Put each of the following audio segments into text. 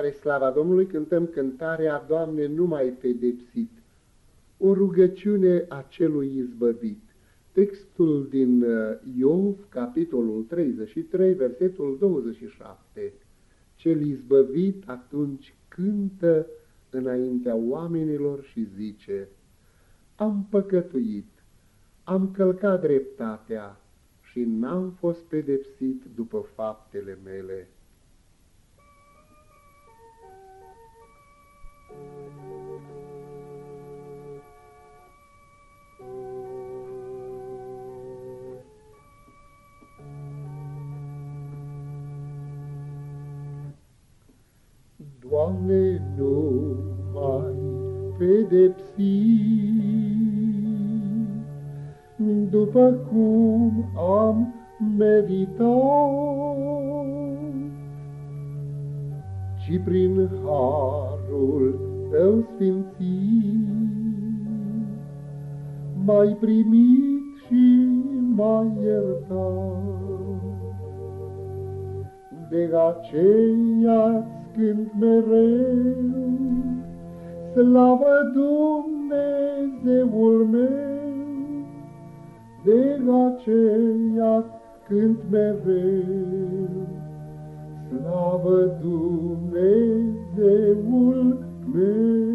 Spre slava Domnului cântăm cântarea Doamne, nu mai pedepsit, o rugăciune a celui izbăvit. Textul din uh, Iov, capitolul 33, versetul 27. Cel izbăvit atunci cântă înaintea oamenilor și zice, Am păcătuit, am călcat dreptatea și n-am fost pedepsit după faptele mele. Doamne, nu mai pedepsi, după cum am meritat, ci prin harul Tău sfințit, mai primit și mai iertat. De aceea cânt mereu, Slavă Dumnezeul meu, De aceea cânt mereu, Slavă Dumnezeul meu.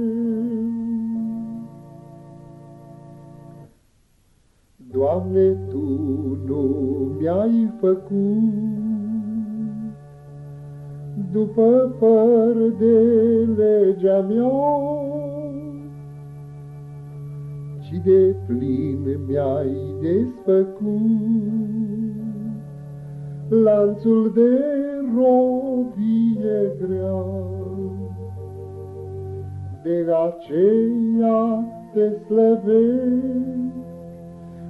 Doamne, Tu nu mi-ai făcut după făr de legea mea, ci de plin mi-ai desfăcut lanțul de robie grea. De aceea te slăvesc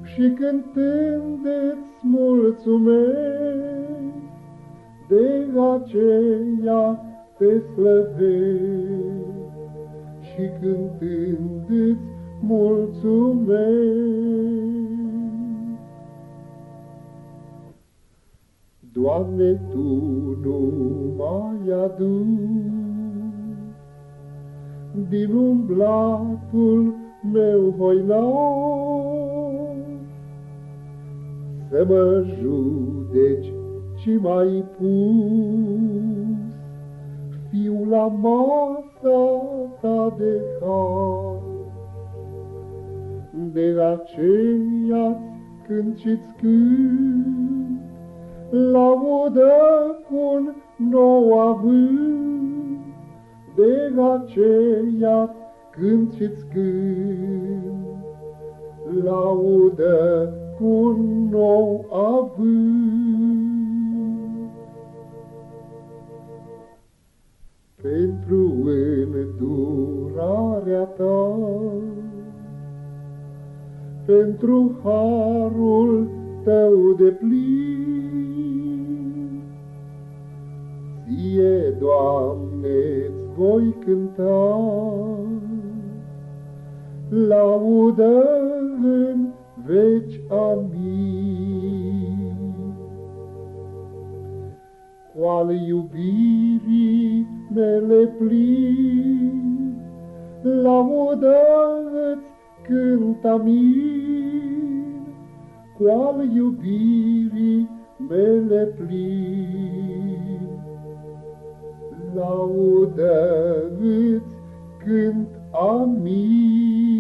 și cântând îți mulțumesc, de aceea te slăvesc și cântând îți mulțumesc. Doamne, Tu nu mai aduci din umblatul meu hoinat să mă judeci și mai pus fiul la masa ta de har. De aceea când și-ți cânt, laudă cu un nou avânt, de aceea când și-ți cânt, laudă pentru harul tău de plin. Ție, Doamne, voi cânta, laudă în veci amin. Cu al iubirii mele plin, laudă îți cânt amin, cu al iubirii mele plin. Laudă îți cânt amin.